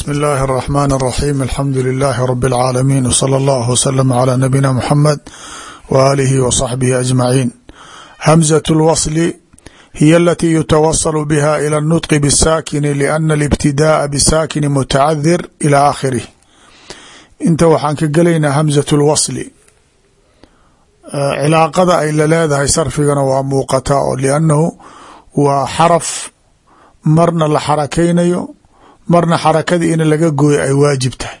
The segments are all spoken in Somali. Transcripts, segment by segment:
bsmi اllahi الرحmn الرaxيm alxamdu لilaahi rb اlcaalamiin wslى اllah wslm عlى nabiyina mxamed w alihi w صaxbihi aجmaciin hamزة اlwصl hiy alatii yutawasl bha ilى الnطq bالsaakini lأna اlاbtidaaءa bsaakini mutacadir ilى aakhirih inta waxaan ka gelaynaa hamزaة اlwصli cilaaqada ay la leedahay sarfigana waa muuqataa oo liannahu waa xaraf marna la xarakaynayo marna xarakadii in laga gooyo ay waajib tahay.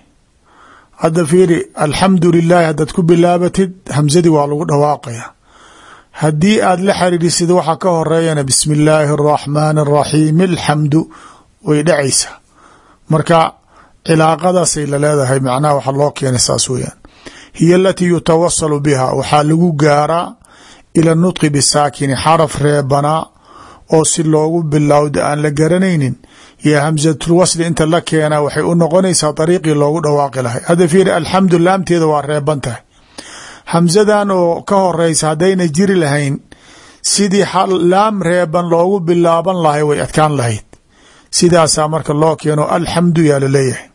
Hadda fiiri alxamdu lilahi haddaad ku bilaabatid hamsadii waa lagu dhawaaqaya. Haddii aad la xariirisid waxaa ka horeeyana bismi illaahi araxmaani araxiim alxamdu way dhacaysaa marka cilaaqadaasay la leedahay macnaha waxa loo keenay saas weyaan hiy alatii yutawasalu biha waxaa lagu gaaraa ila nutqi bisaakini xaraf reebanaa oo si loogu bilowda aan la garanaynin yo hamsatulwasli inta la keenaa waxay u noqonaysaa dariiqii loogu dhawaaqi lahay. Hadda fiiri alxamdu laamteeda waa reeban tahay. Hamsadan oo ka horeysa haddayna jiri lahayn sidii laam reeban loogu bilaaban lahay way adkaan lahayd. Sidaasaa marka loo keeno alxamdu yaa la leeyahay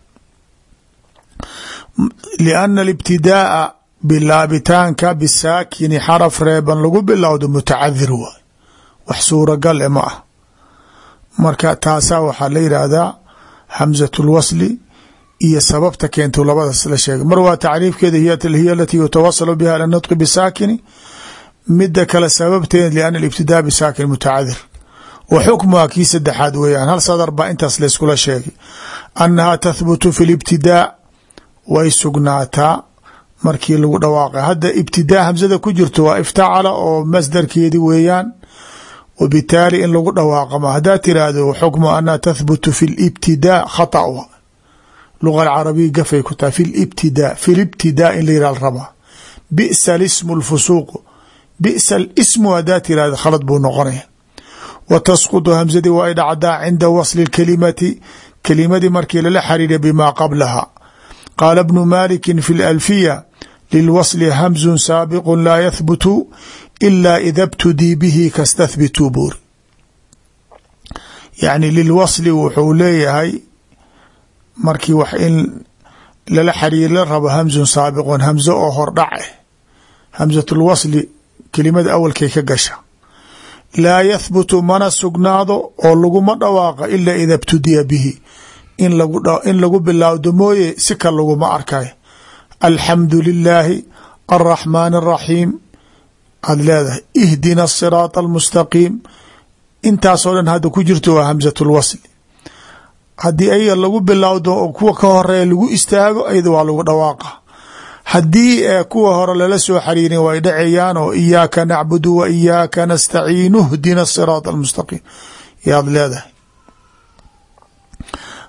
lianna alibtidaaa bilaabitaanka bisaakini xaraf reeban lagu bilowdo mutacadir waay. Wax suuragal e ma ah marka taasaa waxaa la yidhaahdaa hamsat lwasli iyo sababta keento labadaas la sheegay. Mar waa tacriifkeeda hiy alatii yutawasalu biha ila nutqi bisaakini mida kale sababteeda liana alibtidaa bisaakin mutacadir wa xukmuha kii saddexaad weeyaan. Hal sadar baa intaas layskula sheegay. Annaha tahbutu fi libtidaa way sugnaataa markii lagu dhawaaqay. Hadda ibtidaa hamsada ku jirto waa iftacala oo masdarkeedi weeyaan wbitaali in lagu dhawaaqama haddaad tiraahdo xukmu anha tahbutu fi libtidaa khata luga alcarabiya gafay ku tahay fi libtidaa fi libtidaa in la yihah rabaa bisa lismu lfusuuq bisa lismu haddaad tirahdo khalad buu noqonaya wa tasqutu hamsadii waa ay dhacdaa cinda wasli lkalimati kelimadii markii lala xariira bimaa qablaha qaala bnu maliki fi lalfiya lilwasli hamzun saabiqu laa yahbutu ila ida btudii bihi kastathbituu buuri yacni lilwasli wuxuu leeyahay markii wax in lala xariir la rabo hamzun saabiqun hamzo oo hordhac eh hamzatulwasli kelimada awalkay ka gasha laa yahbutu mana sugnaado oo laguma dhawaaqa ila ida btudiya bihi in lagu bilaawdo mooye si kal laguma arkay alxamdu lilaahi alraxmaani araxiim aad leedahay ihdina asiraata almustaqiim intaasoo dhan hadda ku jirto waa hamsat lwasli haddii ayaga lagu bilowdo oo kuwa ka horreeya lagu istaago ayada waa lagu dhawaaqa. Haddii kuwa hore lala soo xariirin way dhacayaan oo iyaaka nacbudu wa iyaaka nastaciinu hdina asiraata almustaqiim yaad leedahay.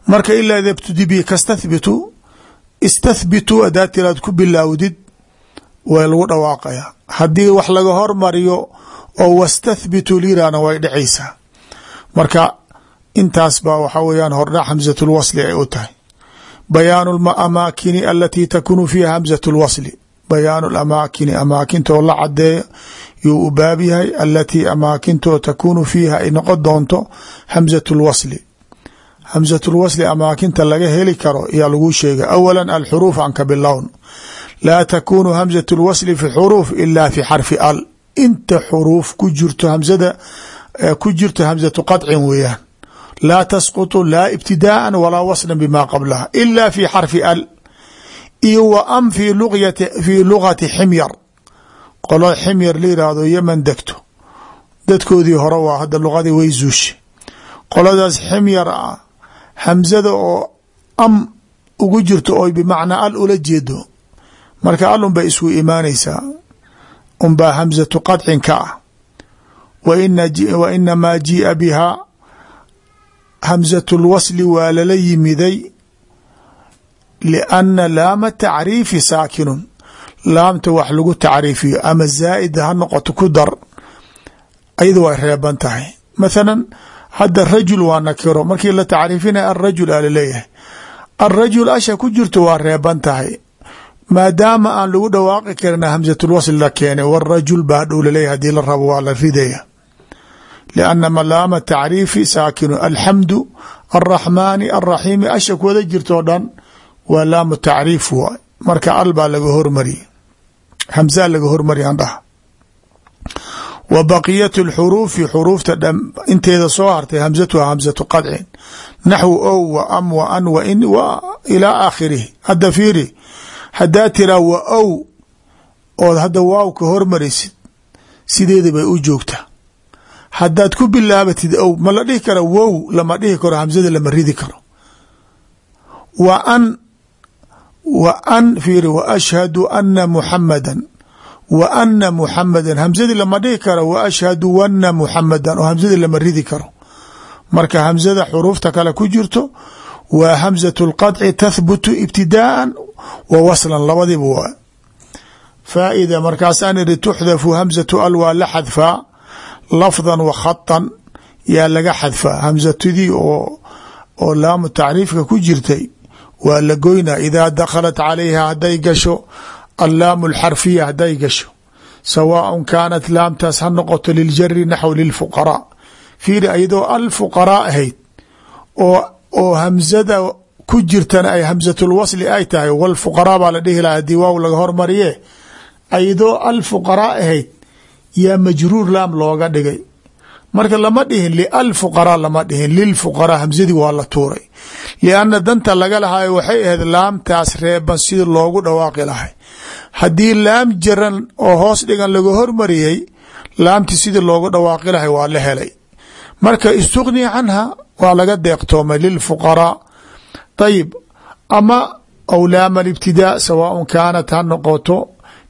Marka ilaa ida btudi bi kastathbitu istathbitu haddaad tiraad ku bilaawdid way lagu dhawaaqayaa haddii wax laga hormariyo oo wastathbitu lirana way dhacaysaa marka intaas baa waxaa weyaan hordhac hamsat lwasli ay u tahay. Bayaanu amaakini alatii takunu fiiha hamsat lwasli bayaanu lamaakini amaakintoo la cadeeyo yuu u baab yahay alatii amaakintoo takuunu fiiha ay noqon doonto hamsat lwasli hamsat lwasli amaakinta laga heli karo ayaa laguu sheegay. Awala alxuruuf an ka bilown laa takunu hamsat lwasli fi xuruuf ila fi xarfi al. Inta xuruuf ku jirto hamsada ku jirto hamsatu qadcin weeyaan. Laa tasqutu laa ibtidaaan walaa waslan bima qablaha ila fi xarfi al. Iyo wa am fi lugati ximyar. Qolo ximyar la yiraahdo yeman degto. Dadkoodii hore waa hadda luqadii way zuushe. Qoladaas ximyar ah hamsada oo am ugu jirto oo bimacnaa al ula jeedo marka al un bay isgu imaanaysaa unbaa hamsatu qadcin ka ah. Wa inamaa jii'a bihaa hamsatu lwasli waa lala yimiday. Lianna laama tacriifi saakinun. Laamta wax lagu tacriifiyo ama zaa'id ha noqoto ku dar ayada way reeban tahay. Mathalan hadda rajul waa nakiro. Markii la tacriifinaya alrajul a la leeyahay alrajul asha ku jirto waa reeban tahay maadaama aan lagu dhawaaqi karin hamsatulwasl la keenay warajul baa hadhow laleeyahy la rabo waa la ridaya. Lianna malaama tacriifi saakinu alxamdu alraxmaani alraxiimi ashak wada jirtoo dhan waa laamu tacriif waay marka al baa laga hormariye hamsaa laga hormariya andhaha wa baqiyat lxuruufi xuruufta inteeda soo hartay hamsatuha hamsatu qadcin. Naxwu ow wa am wa an wa in wa ilaa aakhirihi. Hadda fiiri haddaa tiraa wa ow ood hadda waaw ka hormarisid sideeda bay u joogtaa. Haddaad ku bilaabatid ow ma la dhihi karo wow lama dhihi karo hamsada lama ridi karo. Wa an wa an fiiri wa ashhadu ana muxamadan wa ana muxamadan hamsadii lama dhihi karo wa ashhadu wana muxamadan oo hamsadii lama ridi karo. Marka hamsada xuruufta kale ku jirto waa hamsatu lqadci tahbutu ibtidaaan wa waslan labadiiba waa faa'ida markaasaan iri tuxdafu hamsatu al waa la xadfaa lafdan wa khatan yaa laga xadfaa hamsatidii oo oo laamu tacriifka ku jirtay waa la goynaa. Idaa dakhalat calayha hadday gasho allaamu alxarfiya hadday gasho. Sawaaءun kaanat laamtaas ha noqoto liljari naxw lilfuqaraa fiiri iyadoo alfuqaraa ahayd oo oo hamsada ku jirtana ay hamsatulwasli ay tahay walfuqaraa baa la dhihi laha haddii waaw laga hormariye ayadoo alfuqaraa ahayd yaa majruur laam looga dhigay. Marka lama dhihin lialfuqaraa lama dhihin lilfuqaraa hamsadii waa la tuuray. Lianna danta laga lahaayo waxay ahayd laamtaas reeban sida loogu dhawaaqi lahay haddii laam jaran oo hoos dhigan laga hormariyey laamtii sidii loogu dhawaaqi lahay waa la helay. Marka istuqni canha waa laga deeqtoomay lilfuqaraa ayib ama aw laama alibtidaa sawaaءun kaanat ha noqoto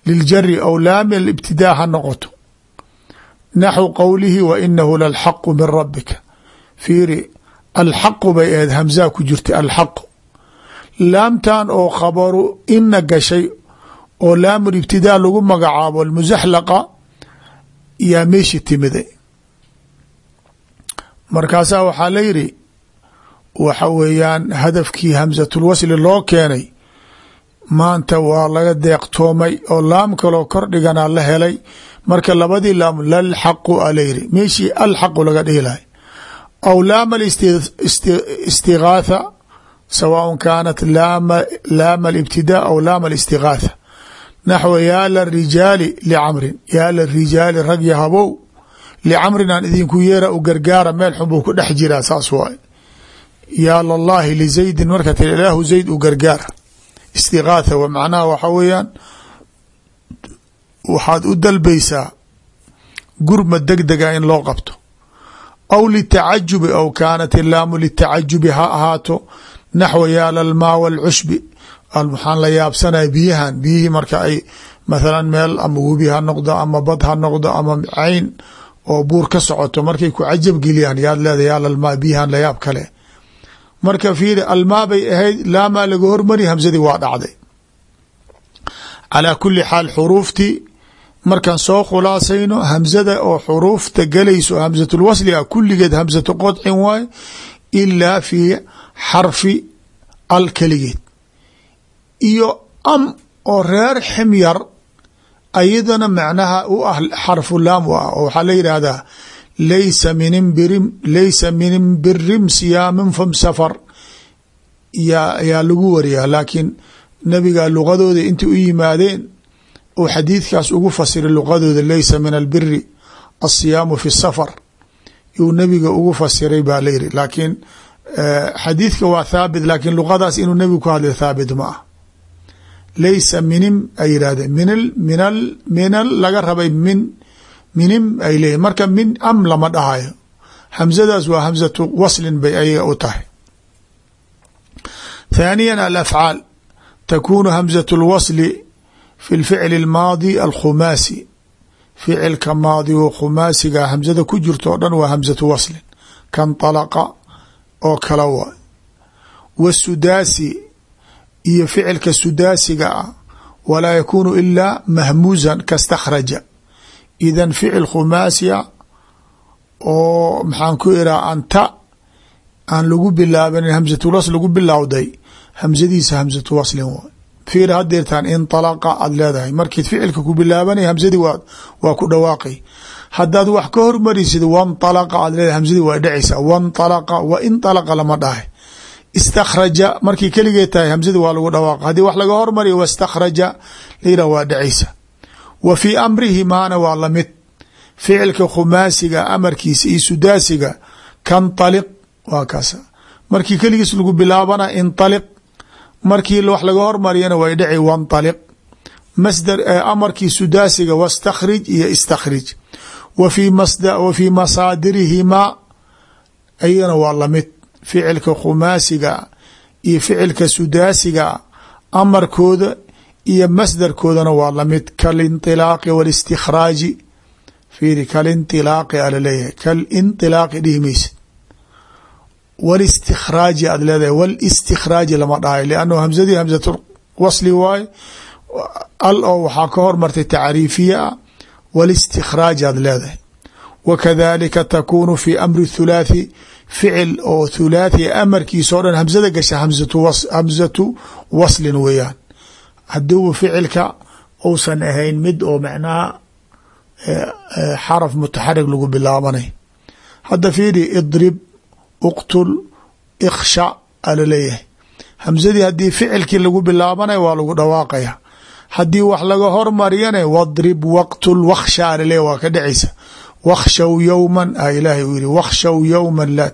liljari aw laami alibtidaa ha noqoto naxw qowlihi wa inahu lalxaqu min rabika fiiri alxaqu bay ahayd hamsaa ku jirta alxaqu laamtan oo khabaru ina gashay oo laamu ibtidaa lagu magacaabo almusaxlaqa yaa meeshi timiday markaasaa waxaa la yidhi waxa weeyaan hadafkii hamsatulwasli loo keenay maanta waa laga deeqtoomay oo laam kaloo kor dhiganaa la helay. Marka labadii laam lalxaqu a la yidhi meeshii alxaqu laga dhihi lahay. Aw laama istigaatha sawaaء kaanat laama alibtidaa aw laama alistigaatha. Naxwa yaa larijaali licamrin yaa larijaali rag yahabow licamrin aan idinku yeera u gargaara meel xun buu ku dhex jiraa saas waay yaa lallaahi lizaydin marka tiri ilaahu zayd u gargaara istigaatha macnaha waxa weeyaan waxaad u dalbaysaa gurma degdega in loo qabto. Aw litacajubi aw kaanat ilaamu litacajubi ha ahaato naxwa yaa lalmaa walcushbi waxaan la yaabsanaya biyahan biyihii marka ay mathalan meel ama webi ha noqdo ama bad ha noqdo ama cayn oo buur ka socoto markay ku cajab geliyaan yaad leeda yaa lalmaa biyahan layaab kale marka fiiri almaa bay ahayd laamaa laga hormari hamsadii waa dhacday. Calaa kuli xaal xuruuftii markaan soo khulaasayno hamsada oo xuruufta galayso hamsatulwasli a kulligeed hamsatu qodcin waay ilaa fii xarfi al keligeed. Iyo am oo reer ximyar ayadana macnaha u ah xarfu laam u ah oo waxaa la yidhaahdaa laysa min imbirim siyaamin fam safar yaa lagu wariyaa laakiin nabiga luqadooda intay u yimaadeen uu xadiidkaas ugu fasiray luqadooda laysa min albiri alsiyaamu fi safar yuu nabiga ugu fasiray baa la yiri laakiin xadiidka waa thaabit laakiin luqadaas inuu nabigu ku hadlay thaabit ma ah laysa minim ay yidhahdeen min min laga rabay min minim ay leeyihin marka min am lama dhahayo hamzadaas waa hamzatu waslin bay ayaga u tahay ثaaniya alafcaal takunu hamzaة اlwasli fi اlficl اlmaadi alkhumaasi ficilka maadi oo khumaasiga hamzada ku jirto o dhan waa hamzatu waslin kanطalaqa oo kala wa wasudaasi iyo ficilka sudaasiga ah walaa yakunu ilaa mahmuusan kastakhraja idan ficil khumaasiya oo maxaan ku iraa anta aan lagu bilaabanin hamsatu wasl lagu bilowday hamsadiisa hamsatu waslin waay fiir hadeertaan inalaqa aad leedahay. Markii ficilka ku bilaabanaya hamsadii waa ku dhawaaqay. Hadaad wax ka hormarisid wanalaqa aad leedahay hamsadii waa dhacaysaa wanalaqa wa inalaqa lama dhahay. Istakhraja markii keligee tahay hamsadii waa lagu dhawaaqa haddii wax laga hormariya wastakhraja layidhah waa dhacaysa wa fii amrihimaana waa la mid ficilka khumaasiga amarkiisa iyo sudaasiga kanaliq waa kaas. Markii keligiis lagu bilaabana inaliq markii wax laga hormariyana way dhici wanaliq masdar eh, amarkii sudaasiga wastakhrij iyo istakhrij. Wa fii masaadirihimaa ayana waa la mid ficilka khumaasiga iyo ficilka sudaasiga amarkooda iyo masdarkoodana waa lamid kalinطilaaqi wاlistikhraaji fiiri kalinطilaaqi ala leeyahay kalinطilaaqi dhihi maysid wاlistikhraaji aad leedahay wاlistikhraaji lama dhahay lannahu hamsadii hamsat wasli waaye al oo waxaa ka hormartay tacriifiya ah wاlistikhraaji aad leedahay wakadalika takunu fi amri thulaathi ficil oo thulaathi amarkiisa o dhan hamsada gasha hamsatu waslin weeyaan haduuba ficilka uusan ahayn mid oo macnaha xaraf mutaxarig lagu bilaabanay. Hadda fiiri idrib uqtul iksha ala leeyahay. Hamsadii haddii ficilkii lagu bilaabanay waa lagu dhawaaqaya. Haddii wax laga hormariyana wadrib waqtul waksha alaleeyahy waa ka dhacaysa wakshaw yowman a ilaahay uu yihi wakshaw yowman la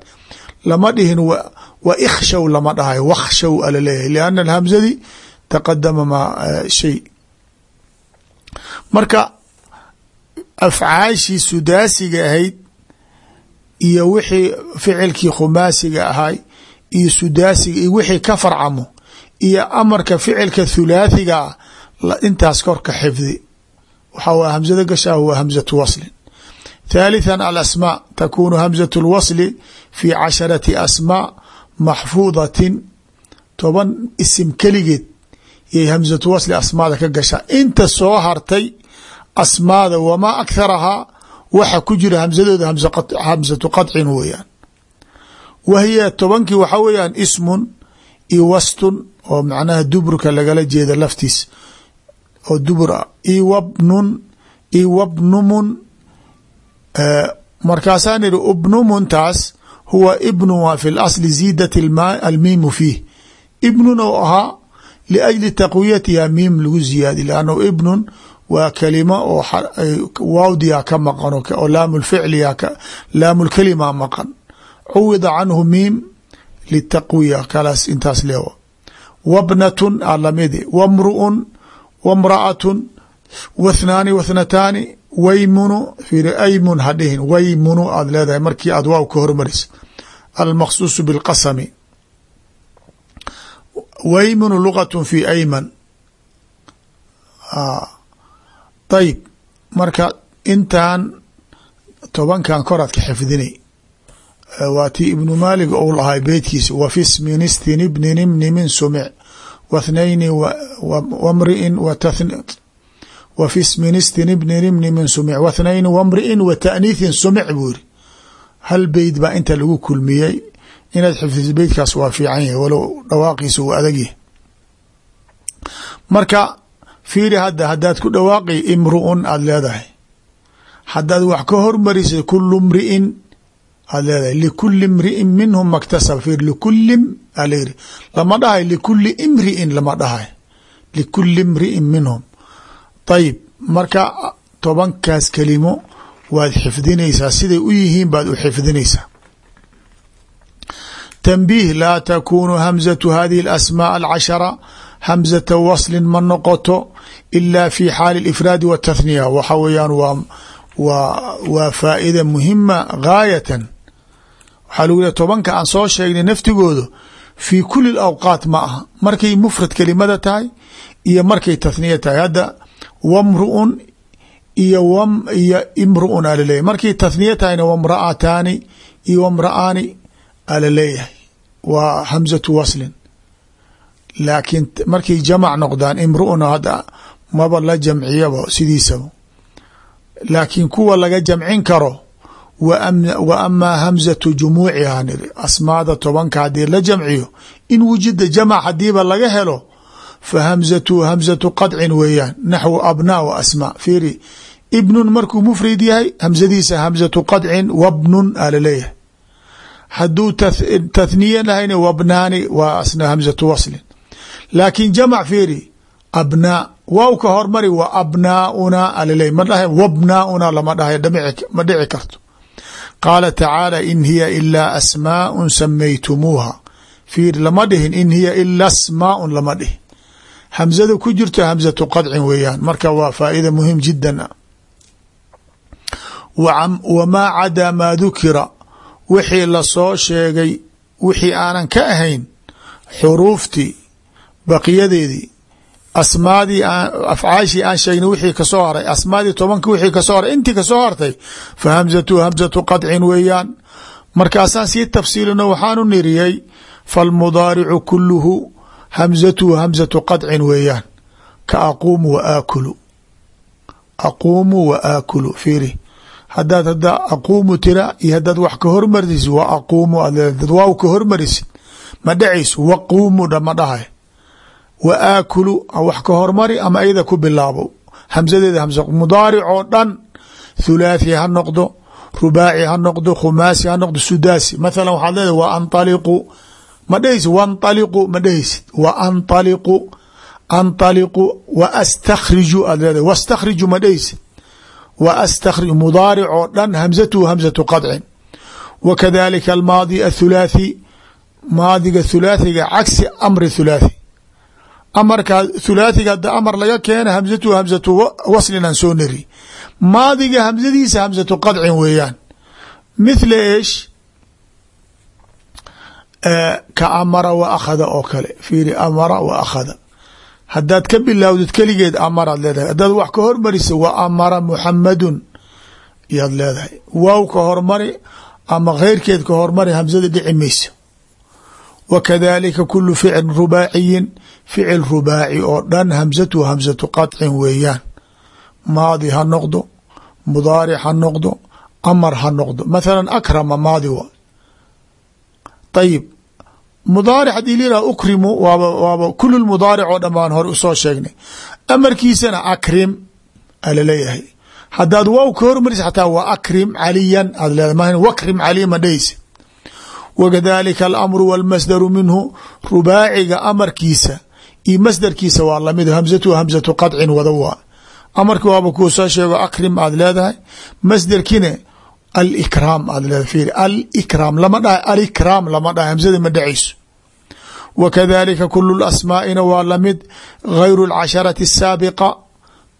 lama dhihin wa ikshaw lama dhahay wakshaw ala leeyahay. Lianna alhamsadii taqadama ma e, shay. Marka afcaashii sudaasiga ahayd iyo wixii ficilkii khumaasiga ahay iyo sudaasiga iyo wixii ka farcamo iyo amarka ficilka thulaathigaa ah, intaas korka xifdi. Waxaa hamsada gashaa huwa hamsatu waslin thaalithan alasmaa takuunu hamsatu lwasli fi casharati asmaa maxfuudatin toban isim keligeed yay hamsatu wasli asmaada ka gashaa inta soo hartay asmaada wamaa akharahaa waxa ku jira hamsadooda hamsatu qadcin weeyaan. Wa hiya tobankii waxaa weeyaan ismun io wastun oo macnaha duburka lagala jeeda laftiis. Oo dubur ah io wabnun io wabnumun markaasaan idhi ubnumun taas huwa ibnu fi lasli ziidat almiimu fiih. Ibnun oo ahaa liajli taqwiyatiha miim lagu ziyaadi lannahu ibnun waa kelima oo waawdiyaa ka maqan oo laamulficliya laamu lkelima maqan cuwida canhu miim litaqwiya kalaas intaas leewa wabnatun a lamidi wamru'un wamra'atun wathnaani wathnataani waymunu aymun hadhihin waymunu aad leedahay markii aad waaw ka hormarisa almaqsuusu bilqasami waymunu lugatun fi ayman. Ayib marka intan tobankan koraad ka xifdinay waa tii ibnu maalig ou lahay beytkiisa wa fi sministin ibnin imni min sumic wathnayni wamri'in wa fi sministin ibnin imni min sumic wathnayni wamri'in wa taaniithin sumic buu yiri hal beyt baa inta lagu kulmiyey inaad xifdiso beytkaas waa fiican yahay walow dhawaaqiisa uu adag yahay. Marka fiiri hadda haddaad ku dhawaaqi imru'un aada leedahay. Haddaad wax ka hormarisay kulu mri'in aad leedahay. Likuli mri'in minhum maktasab fiir likulim aa la yiri lama dhahay likuli imri'in lama dhahay. Likuli mri'in minhum. Ayib marka tobankaas kelimo waad xifdinaysaa siday u yihiin baad u xifdinaysaa تنبيه laa تkunu hمزة hذiه الأسmاء الcشhرة hمزة وصل ma noqoto إلا في xاaل الإفrاad والتثنية waxa weyaan waa faaئida muhima غاaية waxaa lgu lehy tobanka aan soo sheegnay naftigooda في kuli الأوقاaت ma aha markay mfrad kelimada tahay iyo markay تثنية tahay hadda wmru'un iyo iyo imru'un a laleeyahy markay تثنية tahayna wmra'ataani iyo wmra'aani ala leeyahay waa hamzatu waslin. Laakiin markay jamac noqdaan imru'una hadda maba la jamciyaba sidiisaba. Laakiin kuwa laga jamcin karo wa amaa hamzatu jumuuciha niri asmaada tobanka haddii la jamciyo in wujida jamac hadiiba laga helo fa hamzatu hamzatu qadcin weeyaan naxwu abnaa wa asmaa. Fiiri ibnun markuu mufrid yahay hamzadiisa hamzatu qadcin wabnun aa la leeyahay hadduu tathniya lahayna wabnaani waa asna hamzatu waslin. Laakiin jamac fiiri abnaa waaw ka hormari wa abnaauna alaleeyahy ma dhahay wabnaauna lama dhahay ma dhici karto. Qaala tacaala in hiya ilaa asmaaءun samaytumuuha fiir lama dhihin in hiya ila asmaaءun lama dhihin. Hamzada ku jirto hamzatu qadcin weeyaan. Marka waa faaida muhiim jidan wamaa cadaa maa dukira wixii la soo sheegay wixii aanan ka ahayn xuruuftii baqiyadeedii asmaadii afcaashii aan sheegnay wixii ka soo haray asmaadii tobanki wixii ka soo haray intii ka soo hartay fa hamzatu hamzatu qadcin weeyaan. Markaasaan sii tafsiilino waxaanu niriyey falmudaaricu kuluhu hamzatuhu hamzatu qadcin weeyaan. Ka aquumu wa aakulu. Aquumu wa aakulu fiiri hadaad hada aquumu tira iyo hadaad wax ka hormarisid wa aquumu aad waaw ka hormarisid ma dhacayso waquumu dha ma dhahay. Wa aakulu wax ka hormari ama ayada ku bilaabo. Hamsadeeda hamsa mudaaric oo dhan thulaathi ha noqdo rubaaci ha noqdo khumaasi ha noqdo sudaasi. Mathalan waxaad leedahay wa analiqu ma dhehaysid wanaliqu ma dhehaysid wa analiqu analiqu wa astakriju aad leedahay. Wastakriju ma dhehaysid mudaaric oo dhan hamzatuhu hamzatu qadcin wa kadalika almaadi athulaathi maadiga thulaathiga cagsi amri thulaathi amarka thulaathiga hadda amar laga keena hamzatuhu hamzatu waslin aan soo niri maadiga hamzadiisa hamzatu qadcin weeyaan mithla eesh ka amara wa akhada oo kale fiiri amara wa akhada haddaad ka bilowdid keligeed amaraad leedahay. Haddaad wax ka hormarisa wa amara muxamadun yaad leedahay. Waaw ka hormari ama keyrkeed ka hormari hamzada dhici maysa wa kadalika kulu ficil rubaaciyin ficil rubaaci oo dhan hamzatu hamzatu qadcin weeyaan. Maadi ha noqdo mudaaric ha noqdo amar ha noqdo. Mathala akrama maadi wa. Ayib mudaaric haddii liraa ukrimu waaba waaba kulu mudaaric oo dhan baan hore u soo sheegnay. Amarkiisana akrim alaleeyahay haddaad waaw ka hormarisa xataa wa akrim caliyan aad leedahay. Ma wakrim caliyan ma dhehaysa wakadalika alamru walmasdaru minhu rubaaciga amarkiisa iyo masdarkiisa waa la mid hamzatu hamzatu qadcin wada waa amarki waaba kuu soo alikraam aad leedahay fiiri. Alikraam lama dhahay. Alikraam lama dhahay. Hamzada ma dhacayso wa kadalika kulu lasmaa'ina waa la mid gayru alcasharati asaabiqa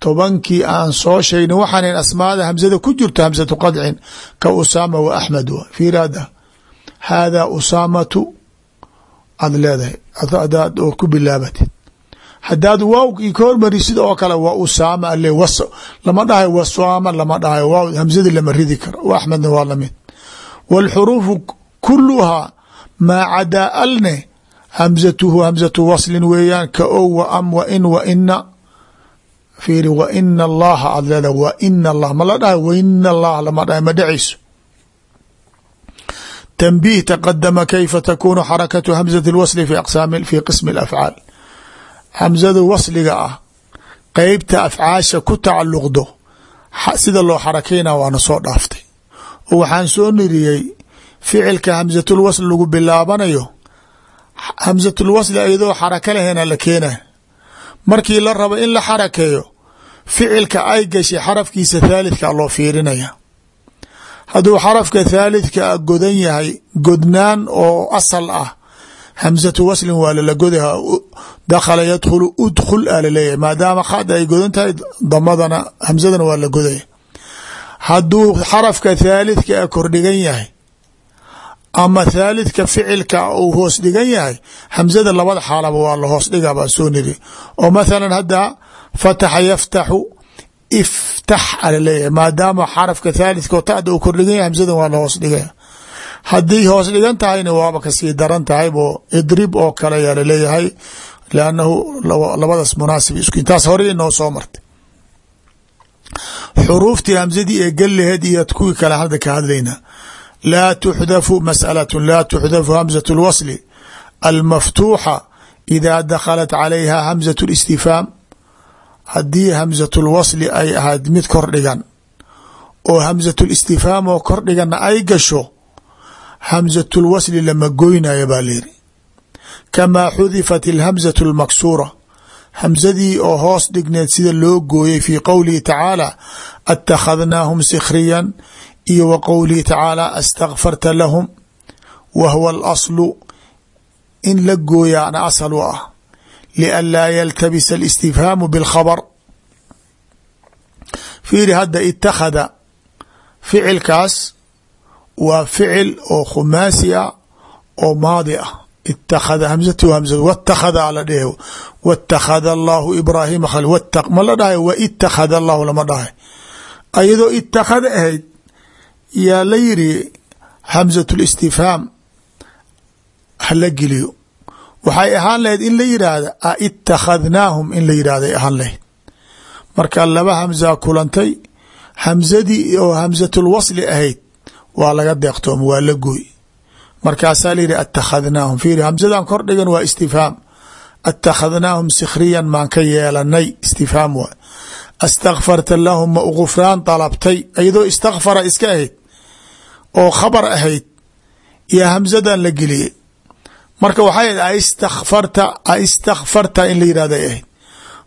tobankii aan soo sheegnay waxaanan asmaada hamzada ku jirto hamzatu qadcin. Ka usaama wa axmed wa. Fiiri hadda haadaa usaamatu aad leedahay. Adaad oo ku bilaabatid haddaad waawkii ka hormarisid oo kale wa usaama ale lama dhahay wasaama lama dhahay waaw hamzadii lama ridi karo w axmedna waa lamid wاlxuruufu kuluhaa maa cadaa alne hamzatuhu hamzatu waslin weeyaan ka o wa am wa in wa ina fiiri wa ina allaha aad leedahay wa ina allah ma la dhahay waina allah lama dhahay ma dhacayso تنبيه تقدم كيف تكون xركة همزة الوصل في أقسام في qسم الأفعاaل hamsadu wasliga ah qeybta afcaasha ku tacalluqdo sida loo xarakayna waana soo dhaaftay. Oo waxaan soo niriyey ficilka hamsatul wasl lagu bilaabanayo hamsatul wasli iyadoo xarako lahayna la keena. Markii la rabo in la xarakeeyo ficilka ay gashay xarafkiisa thaalidkaa loo fiirinaya. Hadduu xarafka thaalidka godan yahay godnaan oo asal ah hamsatu waslin waa lala godaha dakhala yadkhulu udkhul a la leeyahay maadaama khada ay godan tahay damadana hamsadana waa la godaya hadduu xarafka thaalidka a kordhigan yahay ama thaalidka ficilka uu hoos dhigan yahay hamsada labada xaalaba waa la hoos dhiga baa soo niri. Oo mathalan hadda fataxa yaftaxu iftax alaleeyahay maadaama xarafka thaalidka oo tada uu kordhigan yahay hamsadan waa la hoos dhigaya haddii hoos dhigan tahayna waaba kasii daran tahay bo idrib oo kale ayaa laleeyahay lannahu labadaas munaasib isku intaas hore inoo soo martay xuruuftii hamsadii ee geliheed iyo kuwii kale hadda ka hadlayna laa tuxdafu masأalaة laa tuxdafu hamzaة اlwasli almaftuuxa ida dakhalat calayha hamzaة اlistifhaam haddii hamsatul wasli ay ahayd mid kor dhigan oo hamsatul istifhaam oo kor dhiganna ay gasho hamsatul wasli lama goynayo baa layidhi kamaa xudifat ilhamsatu almaksuura hamsadii oo hoos dhigneed sida loo gooyey fii qowlihi tacaala attakhadnaahum sikhriyan iyo wa qowlihi tacaala astakfarta lahum wa huwa alaslu in la gooyaana asal u ah. Lianlaa yaltabisa alistifhaamu bilkhabr fiiri hadda itakhada ficilkaas waa ficil oo khumaasi ah oo maadi ah. Itakhada hamsatu hamsa watakhada la dhehe watakhada allahu ibraahima khal ma la dhahay wa itakhada allahu lama dhahay. Ayadoo itakhada ahayd yaa la yiri hamsatu listifhaam hala geliyo. Waxay ahaan lahayd in la yidhaahda a itakhadnaahum in la yidhahday ahaan lahayd. Marka laba hamsaa kulantay hamsadii oo hamsatul wasli ahayd waa laga deeqtoom waa la gooy. Markaasaa layihi attakhadnaahum. Fiiri hamsadan kor dhigan waa istifhaam attakhadnaahum sikhriyan maan ka yeelanay istifhaam waay. Astakfarta lahum ma u gufraan dalabtay. Iyadoo istakfara iska ahayd oo khabar ahayd iyo hamsadan la geliyey. Marka waxay ahayd astakfarta aistakfarta in la yihahday ahayd.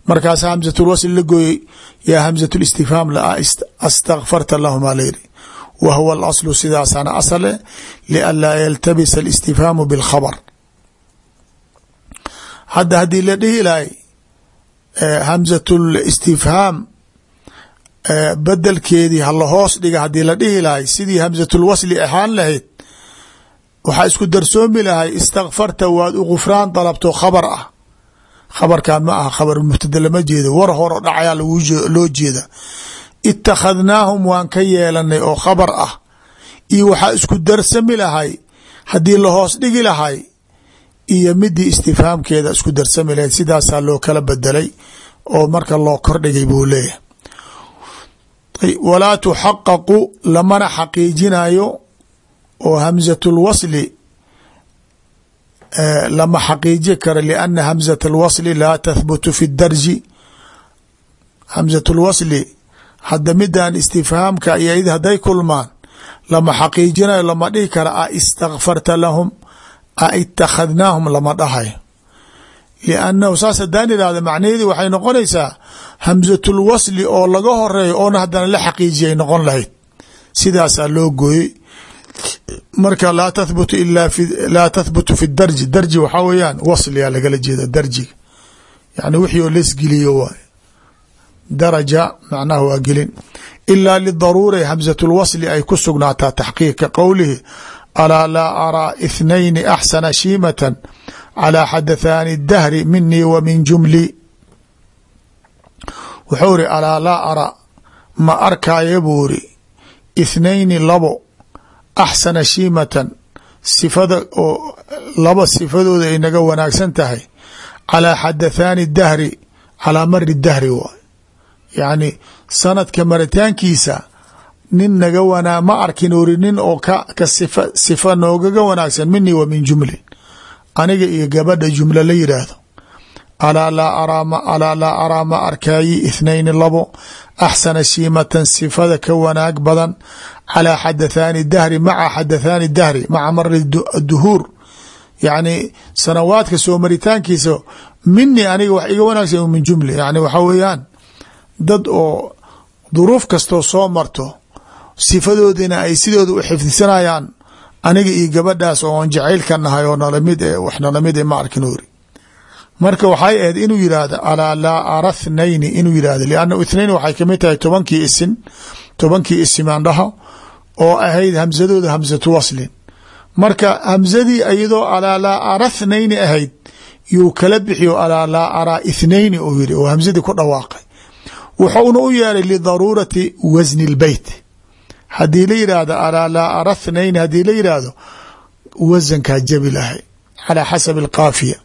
Markaasa hamsatul la gooyey yaa hamsatul istifhaam la astakfarta lahum aa layidhi wa huwa alaslu sidaasana asale lianlaa yaltabisa alistifhaamu bilkhabr hadda haddii la dhihi lahay hamsatul istifhaam bedelkeedii hala hoos dhiga haddii la dhihi lahay sidii hamsatul wasli ahaan lahayd waxaa isku darsoomi lahay istakfarta waad u gufraan dalabto khabar ah khabarkan ma aha khabar mubtada lama jeedo war horo dhacayaa loo jeeda itakhadnaahum waan ka yeelanay oo khabar ah. Iyo waxaa isku darsami lahay haddii la hoos dhigi lahay iyo midii istifhaamkeeda isku darsami lahayd sidaasaa loo kala bedelay oo marka loo kordhigay buu leeyahay. Walaa tuxaqaqu lamana xaqiijinayo oo hamsatul wasli lama xaqiiji karo lianna hamsat alwasli laa tahbutu fi darji. Hamsat lwasli hadda midan istifhaamka iyo id hadday kulmaan lama xaqiijinayo lama dhihi kara a istakfarta lahum a itakhadnaahum lama dhahayo liannahu saas haddaan ihahda macnaheedii waxay noqonaysaa hamsatul wasli oo laga horeeyo oona haddana la xaqiijiyay noqon lahayd. Sidaasaa loo gooyey. Marka laa tahbutu ila laa tahbutu fi darji. Darji waxaa weeyaan wasliyaa lagala jeeda darjiga. Yani wixii oo lesgeliyo waay daraja macnaha waa gelin. Ilaa lidaruura hamsatu lwasli ay ku sugnaataa taxqiiqa qowlihi alaa laa araa ithnayni axsana shiimatan calaa xadathaani dahri minii wa min jumli. Wuxuu iri alaa laa ara ma arkaya buu iri ithnayni labo axsana shiimatan sifada oo laba sifadooda ay naga wanaagsan tahay calaa xadathaani dahri calaa mari dahri waay yacni sanadka maritaankiisa nin naga wanaa ma arkin ori nin oo ka sifa sifa noogaga wanaagsan minii wa min jumlin. Aniga iyo gabadha jumla la yidhaahdo alaa laa araa ma arkaayi ithnayni labo axsana shiimatan sifada ka wanaag badan. Calaa xadathaani dahri maca xadathaani dahri maca mari duhuur. Yacni sanawaadka soo maritaankiisa mini aniga wax iga wanaagsan min jumli. Yani waxaa weeyaan dad oo duruuf kastoo soo marto sifadoodina ay sidooda u xifdisanayaan aniga iyo gabadhaas oon jacaylka nahay oo nalamid e wax nalamid e ma arkin ori marka waxay ahayd inuu yidhaahdo alaa laa ara inuu yidhahdo lianna ithnayn waxay ka mid tahay tobankii isin tobankii isimaandhaha oo ahayd hamsadooda hamsatu waslin. Marka hamsadii iyadoo alaa laa ara ahayd yuu kala bixiyo alaa laa araa ithnayni uu yidhi oo hamsadii ku dhawaaqay wuxuuna u yeelay lidaruurati wasni اlbeyt haddii la yidhaahdo alaa laa ara thnayni haddii la yidhaahdo wasankaa jabi lahay calaa xasabi alkaafiya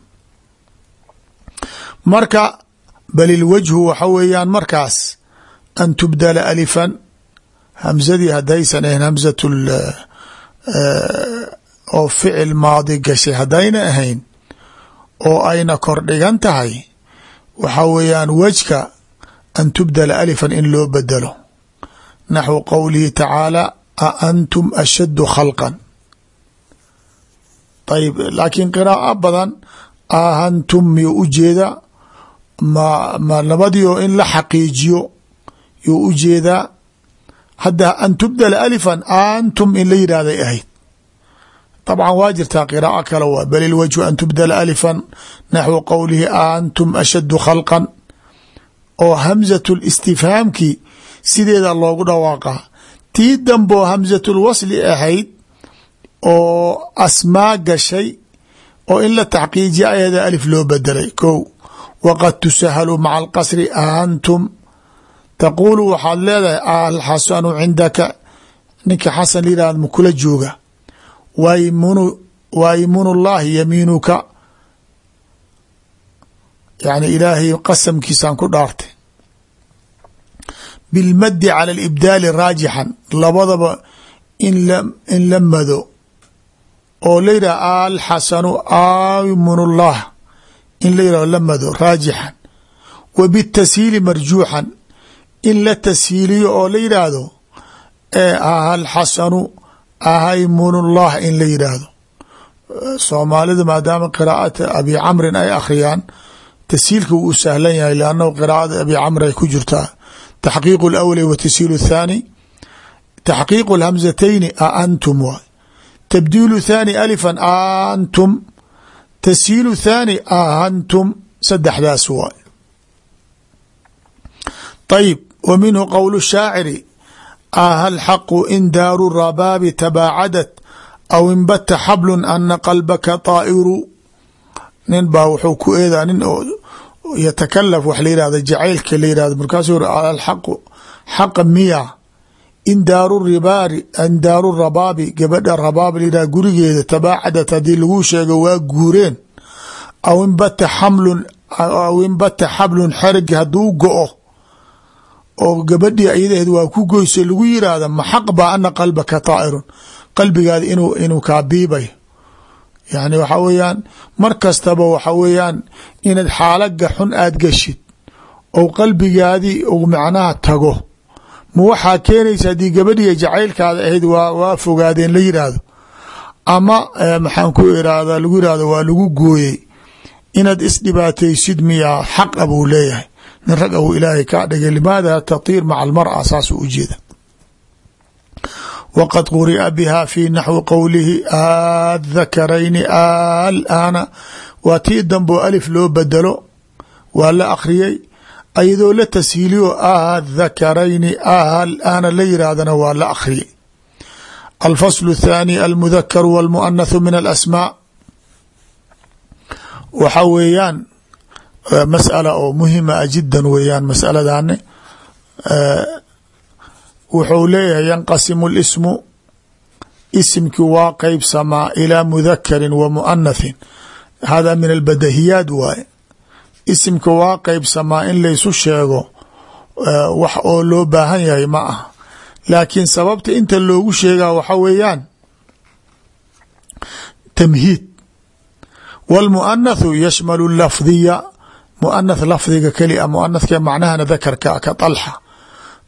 marka bal ilwajhu waxa weeyaan markaas an tubdala alifan hamsadii haddaysan ahayn hamsat oo ficil maadi gashay haddayna ahayn oo ayna kor dhigan tahay waxa weeyaan wejka an tubdala alifan in loo bedelo naxwu qowlihi tacaala a antum ashaddu khalqan ayb laakiin qiraa'a badan ahantum miyuu u jeedaa ma ma labadiio in la xaqiijiyo yuu u jeedaa hadda an tubdala alifan antum in la yidhahday ahayd طبعا waa jirtaa qراءة kale w bl الwجه an تbdla ألفا naxو qowlihi antum ashad khalقا oo hamsatul istifhaamkii sideeda loogu dhawaaqaa tii damboo hamsatul wasli ahayd oo asmaa gashay oo in la taxqiijiya ayada alif loo bedelay kow waqad tusahalu maca alqasri aantum taquulu waxaad leedahay alxasanu cindaka. Ninka xasan lilaad ma kula jooga. Waymunu waaymunu llaahi yamiinuka yani ilaahay qasamkiisaan ku dhaartay. Bilmadi cala اlibdaali raajixan labadaba in la mado. Oo la yidhah alxasanu aymun اllah in la yidhah la mado raajixan wa bitashiili marjuuxan in la tashiiliyo oo la yidhaahdo ee alxasanu ahaymunullah in la yidhaahdo. Soomaalida maadaama qiraa'ata abi camrin ay akhriyaan tasiilka wuu u sahlan yahay lannahu qiraacada abi camr ay ku jirtaa taxqiiqu lawali wa tasiilu thaani. Taxqiiqu lhamzatayni a antum waay tabdiilu thaani alifan aantum. Tasiilu thaani ahantum saddexdaas waay ayib wa minhu qowl shaaciri. Aha lxaqu in daaru rabaabi tabaacadat aw inbata xablun ana qalbaka taa'iru. Nin baa wuxuu ku eedaa nin oo yatakalaf wax la yihahda jacaylka la yihahdo markaasuu uri alxaqu xaqa miya in daaru ribaari in daaru rabaabi gabadha rabaab la yihahda gurigeeda tabaacadat haddii lagu sheego waa guureen. Aw inbata xamlun aw inbata xablun xerigi hadduu go-o oo gabadhii ayadaheed waa ku goyso lagu yiraahda ma xaq baa ana qalbaka taa'irun. Qalbigaada inuu inuu kaa biibayo yani waxa weeyaan mar kastaba waxa weeyaan inaad xaalaga xun aad gashid ou qalbigaadii uu macnaha tago ma waxaa keenaysa haddii gabadhiiya jacaylkaada ahayd waa waa fogaadeen la yidhaahdo ama maxaan ku irahda lagu yihahdo waa lagu gooyey inaad isdhibaataysid miyaa xaqa buu leeyahay. Nin rag uu ilaahay kaa dhigay limaada tatiir maca almar'a saasuu u jeeda wqad quri'a biha fi naxwi qowlihi aadhakarayni alaana waa tii danboo alif loo bedelo waa la akhriyey iyadoo la tashiiliyo aadhakarayni alaana la yiraahdana waa la akhriyey alfaslu thaani almudakaru walmuanathu min alasmaa waxa weeyaan masala oo muhima a jiddan weeyaan masaladane wuxuu leeyahay yanqasimu lismu isimkii waa qeybsamaa ilaa mudakarin wa muanathin hada min albadahiyaad waaye. Isimka waa qeybsamaa in laysu sheego wax oo loo baahan yahay ma ah laakiin sababta inta loogu sheegaa waxa weeyaan tamhiid. Wاlmuanathu yashmalu lafdiya muanath lafdiga keli ah, a muanathka macnahana dakarka ah ka dalxa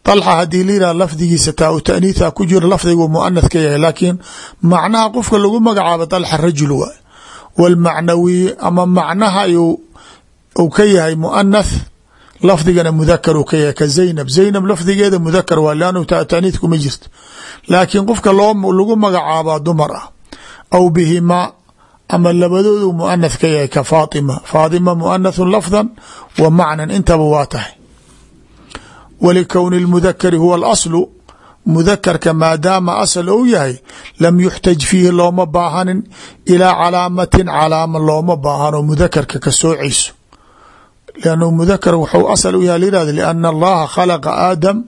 طلxa hadii la yihah lafdigiisa taa u taaniitha ku jiro lafdigu muanath ka yahay laakiin macnaha qofka lagu magacaabo طalxa rajul waay wاlmacnawi ama macnaha u ka yahay muanath lafdigana mudakar u ka yahay ka zaynab zaynab lafdigeeda mudakar waa lannu taaniith kuma jirto laakiin qofka lagu magacaaba dumar ah aw bihimaa ama labadoodu muanath ka yahay ka faatima faatima muanathun lafda wa macnan intaba waa tahay walikowni اlmudakari huwa alaslu mudakarka maadaama asal ou yahay lam yuxtaj fiihi looma baahanin ilaa calaamatin calaama looma baahano mudakarka ka soocayso lannu mudakar wuxuu asal u yahay layihahdo liana allaha khalaqa aadam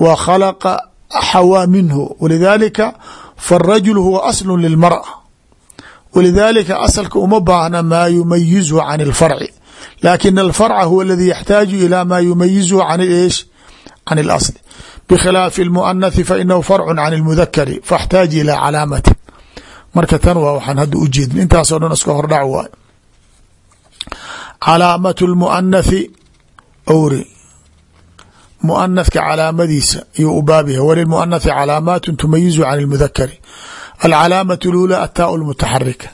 wa khalaqa xawaa minhu walidaalika faarajul huwa aslu lilmar'a walidaalika asalka uma baahna maa yumayizhu can اlfarci laakiin alfarca huwa aladi yaxtaaju ila ma yumayizhu can eesh can اlasl bkhilaafi اlmuanathi fainahu farcu can اlmudakari faاxtaaj ilى calaamati marka tan waa waxaan hadda u jeedin intaasoo dhan iska hordhac waay calaamatu اlmuanathi owri muanathka calaamadiisa ayuu u baab yahay walilmuanathi calaamaatu tumayizu can اlmudakari alcalaamaة اlأulى ataa lmutaxarika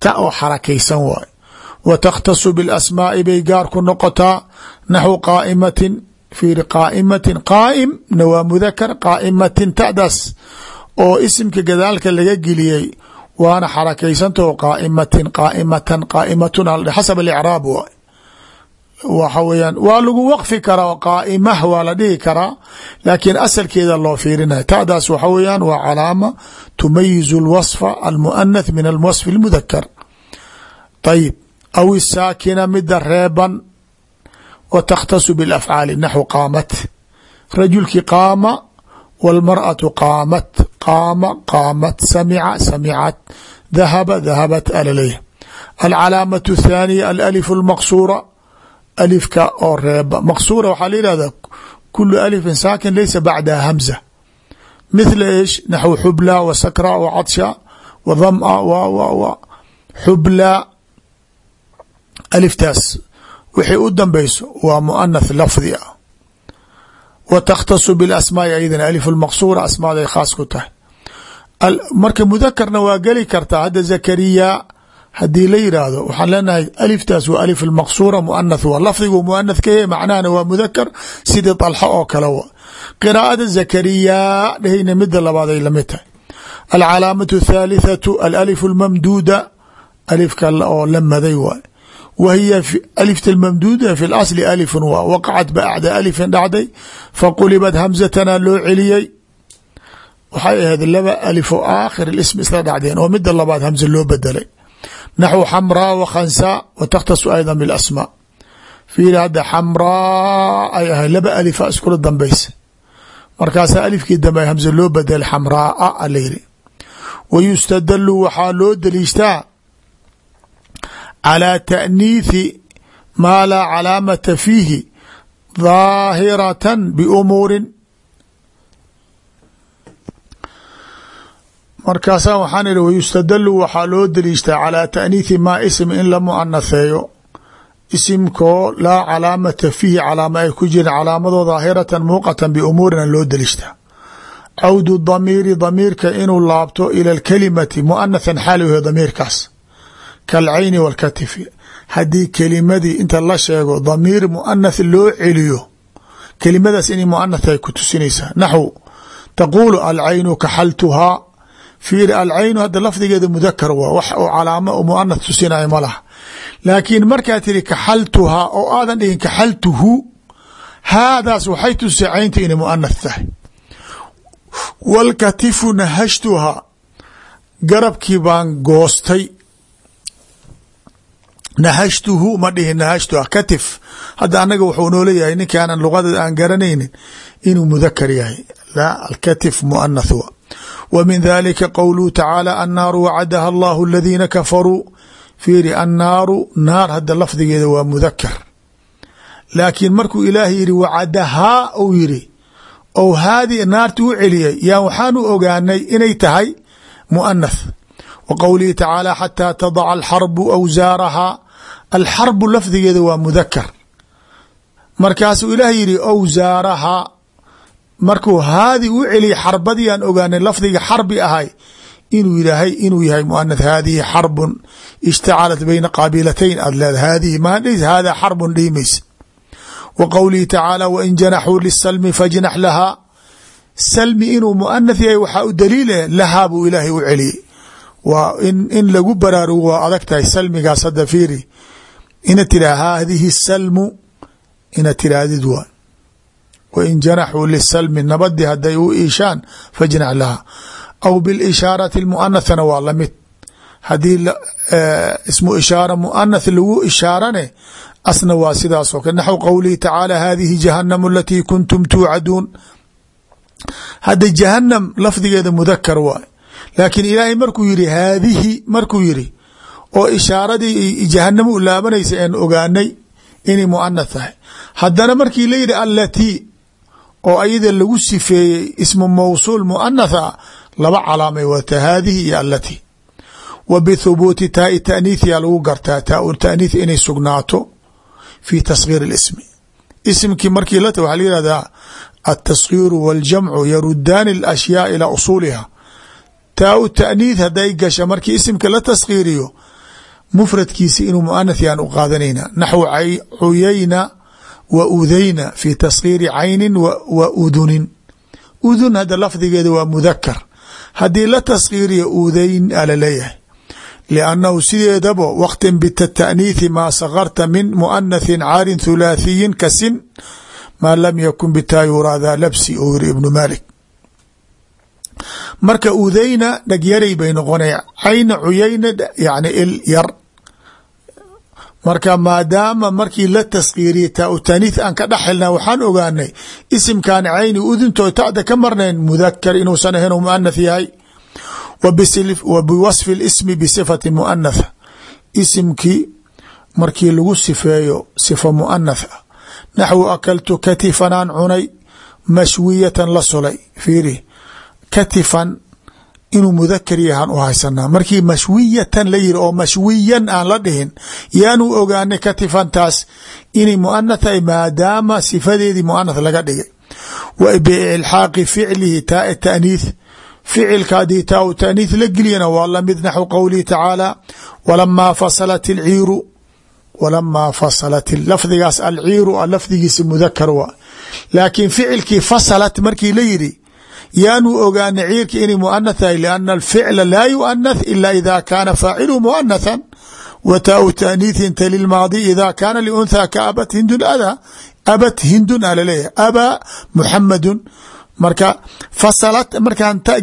ta oo xarakaysan waay wa takhtasu biاlasmaa'i bay gaar ku noqotaa naxwu qaaimatin fiiri qaaimatin qaaim na waa mudakar qaaimatin ta'daas oo isimka gadaalka laga geliyey waana xarakaysantaho qaaimatin qaaimatan qaaimatun a xasab alicraab wa. Waxa weyaan waa lagu waqfi karaa oo qaaimah waa la dhihi karaa laakiin asalkeeda loo fiirinaya ta'daas waxa weyaan waa calaama tumayizu alwasfa almuanath min alwasfi almudakar ayib aw isaakina mida reeban wa takhtasu biاlafcaali naxw qaamat rajulkii qaama wاlmarأaةu qaamat qaama qaamat samica samicat dahaba dahabat alaleyh alcalaamaة الthaaniya alأlif اlmaqsuura alifka oo reeba maqsuura waxaa la yihahda kulu alifin saakin laysa bacdaha hamza mithla ish naxw xubla wa sakra wa cadsha wa dham'a w xubla aliftaas wixii u dambeyso waa muanath lafdi ah. Wa takhtasu bilasmaai aydan alif lmaqsuura asmaaday khaas ku tahay. Marka mudakarna waa geli kartaa hadda zakariya haddii la yidhaahdo waxaan leenahay aliftaas waa alif maqsuura muanath wa lafdigu muanath ka yahy macnahana waa mudakar sidii dalxa oo kale wa. Qiraa'ada zakariya dhehayna mida labaad ay la mid tahay. Alcalaamatu athalithatu alalifu almamduuda alifka oo la maday waay wa hiya alifta almamduuda fi lasli alifun waa waqacat bacda alifin dhacday faqulibat hamzatana loo celiyey waxay ahayd laba alif oo aakhir ism isla dhacdeen oo mida labaad hamze loo bedelay naxw xamraa w khansaa wa takhtasu ayda bilasmaa fiiri hadda xamraa ay ahay laba alifa iskula dambaysa markaasaa alifkii dambe hamse loo bedelay xamraaa a la yiri wa yustadalu waxaa loo daliishtaa calى taأniithi maa laa calaamata fiihi daahirata biumuurin markaasaa waxaan ihi wayustadalu waxaa loo daliishtaa calaa taaniithi maa ism in la muanatheeyo isimkoo laa calaamata fiihi calaama ay ku jirin calaamadoo daahiratan muuqatan biumuurina loo daliishtaa cawdu damiiri damiirka inuu laabto ila lkalimati muanathan xaalihe damiirkaas kalcayni walkatifi haddii kelimadii inta la sheego damiir muanath loo celiyo kelimadaas inay muanath ay ku tusinaysaa. Naxw taquulu alcaynu kaxaltuhaa fiiri alcaynu hadda lafdigeeda mudakar waa wax oo calaamo muanath tusinaya ma laakiin markaa tiri kaxaltuhaa oo aadan dhihin kaxaltuhu haadaas waxay tusay caynta inay muanath tahay. Walkatifu nahashtuhaa. Garabkii baan goostay nahashtuhu ma dhihin nahashtuha katif. Hadda anaga wuxuu noo ninkaanan luqada aan garanaynin inuu mudakar yahay. La alkatif muanath wa w min dalika qowluhu tacaala annaaru wacadaha allahu aladiina kafaruu fiiri annaaru naar hadda lafdigeeda waa mudakar laakiin markuu ilaah yidhi wacadahaa uu yidhi ou haadii naarti u celiyay yaa waxaanu ogaanay inay tahay muanath wa qowlihi tacaala xataa tadaca alxarbu awsaarahaa alxarbu lafdigeeda waa mudakar markaasuu ilaah yidhi awsaarahaa markuu haadi u celiyay xarbadii aan ogaanay lafdiga xarbi ahay inuu yahay inuu yahay muanath haadihi xarbun ishtacalat bayna qaabilatayn aad leeda haadihi maa haadaa xarbun dhiimaysa wa qowlihi tacaala wain janaxuu lisalmi fajnax lahaa. Salmi inuu muanath yahay waxaa u daliile lahaa buu ilaahay u celiyey. Waa in lagu baraarugo waa adag tahay salmigaas hadda fiiri ina tira haadihi salmu ina tiraahdid waa wain janaxuu lisalmi nabadii hadday u iishaan fajnax lahaa. Aw bilishaarati muanathana waa la mid haddii ismu ishaara muanath lagu ishaarane asna waa sidaas oo kale. Naxw qowlihi tacaala hadihi jahanamu alatii kuntum tuucaduun. Hadda jahanam lafdigeeda mudakar waay. Laakiin ilaahay markuu yiri haadihi markuu yiri oo ishaaradii jahanamo u laabanaysa aan ogaanay inay muanath tahay haddana markii la yidhi allatii oo ayada lagu sifeeyey ismu mawsuul muanatha laba calaamay wata haadihi iyo allatii wa bithubuuti taai taaniithiyaa lagu gartaa taa taaniith inay sugnaato fi tasgiir اlismi isimkii markii la waxaa la yihahdaa altaskhiiru waاljamcu yarudaani اlashyaa ilaa usuuliha taa u taaniith hadday gasha markii isimka la taskhiiriyo mufradkiisi inuu muanath yaan u qaadanayna. Naxwu cuyayna wa udayna fi taskhiiri caynin wa udunin udun hadda lafdigeeda waa mudakar haddii la taskhiiriyo udayn a la leeyahay liannahu sideedaba waqtin bitataaniithi maa sakarta min muanathin caarin thulaathiyin kasin maa lam yakun bitaa yuraada labsi ou yiri ibnu malik marka udayna dhegyaray bay noqonaya. Cayna cuyayna yani il yar marka maadaama markii la taskhiiriyay taa u taaniith aan ka dhexhelna waxaan ogaanay isimkan cayni udintoo tada ka marnayn mudakar inuusan ahayn muanath yahay. Wa biwasfi اlismi bisifati muanatha isimkii markii lagu sifeeyo sifa muanath naxwu akaltu katifanaan cunay mashwiyatan la sulay fiiri katifan inuu mudakar u haysanaa markii mashwiyatan la yiri oo mashwiyan aan la dhihin yaanu ogaanay katifantaas inay muanath tahay maadaama sifadeedii muanath laga dhigay. Wa biilxaaqi ficlihi taa taaniith ficilka haddii taa taaniith la geliyana waa la mid naxwu qowlihi tacaala walamaa fasalat ilciiru walamaa fasalat lafdigaas alciiru a lafdigiisa mudakar waa. Laakiin ficilkii fasalat markii la yidhi yaanu ogaana ciirka inay muanath tahay lianna alficla laa yuanath ila ida kaana faacilu muanathan wa taau taaniithin talilmaadi ida kaana liunthaa ka abat hindun ada abat hindun a la leeyahay abaa marka fasalat markaan ta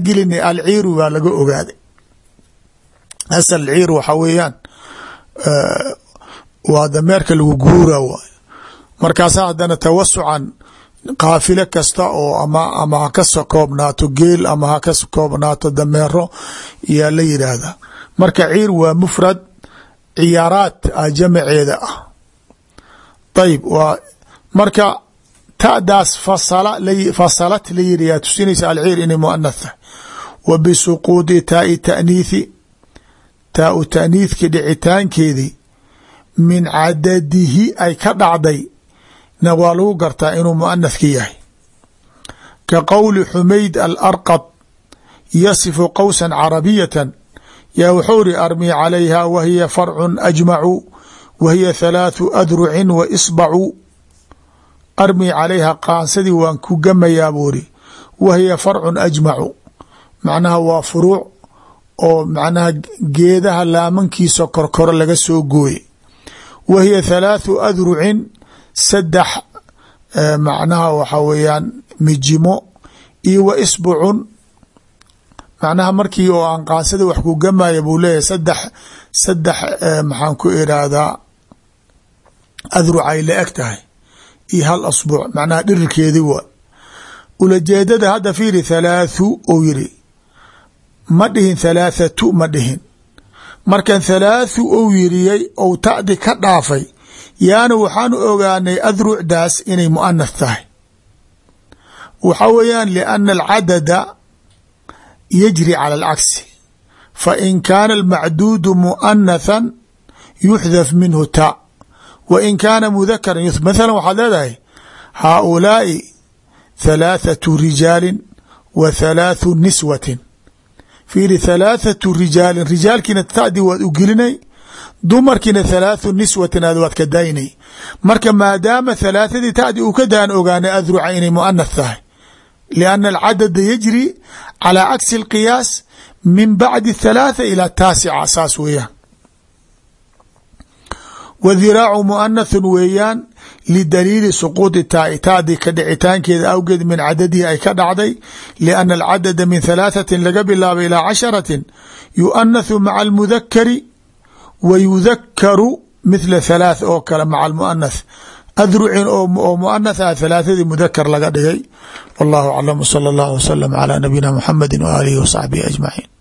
alciiru waa laga ogaaday. Asal ciir waxa weeyaan waa dameerka lagu guura waay markaasa haddana tawasucan kaafile kasta oo ama ha ka koobnaato geel ama ha ka koobnaato dameero yaa la yidhaahda marka ciir waa mufrad ciyaaraad a jamaceeda ah. Ayib waa marka ta'daas fasalat la yiri yaa tusinaysa alciir inay muanath tahay. Wa bisuquudi taai taaniithi taa u taaniithki dhicitaankeedii min cadadihi ay ka dhacday na waa lagu gartaa inuu muanathka yahay. Ka qowli xumayd alarqad yasifu qowsa carabiyatan yaa wuxuu ri armi calayha wa hiya farcun ajmacu wa hiya thalaathu adrucin wa isbacu armi calayha qaansadii waan ku gamayaa buu ri wa hiya farcun ajmacu macnaha waa furuuc oo macnaha geedaha laamankiisa korkoro laga soo gooye wa hiya thalaathu adrucin saddex macnaha waxa weeyaan mijimo iyo wa isbucun. Macnaha markii oo aan qaansada wax ku gamaya buu leeyahay saddex saddex maxaan ku iraahdaa adrucay la eg tahay iyo hal asbuuc. Macnaha dhirirkeedii waa ulajeedada hadda fiiri thalaathu ou yiri ma dhihin thalaathatu ma dhihin. Markan thalaathu ou yiriyey ou ta'di ka dhaafay yaana waxaanu ogaanay adrucdaas inay muanath tahay. Waxa weeyaan liana alcadada yajri cala alcagsi fa in kaana almacduudu muanathan yuxdaf minhu ta. Wa in kaana mudakaran mathala waxaad leedahay haaulaai thalaathatu rijaalin wa thalaathu niswatin. Fiiri thalaathatu rijaalin rijaalkiina tadi waad u gelinay dumarkiina thalaathu niswatin aad waad ka daynay marka maadaama thalaathadii tadi uu ka daan ogaanay adruca inay muanath tahay lianna alcadada yajri calaa cagsi alqiyaas min bacdi thalaatha ila taasica saas weeyaan. Wa diraacu muanathun weeyaan lidaliili suquudi taai taadii ka dhicitaankeeda awgeed min cadadihi ay ka dhacday lianna alcadada min thalaaثatin laga bilaabay ilaa casharatin yuanathu maca almudakari wa yudakaru mithla thalaath oo kale maca almuanath adrucin oo muanath ah thalaathadii mudakar laga dhigay wallahu aclam wsala اllah wslm calى nabiyina muxamedi w aalihi w saxbihi ajmaciin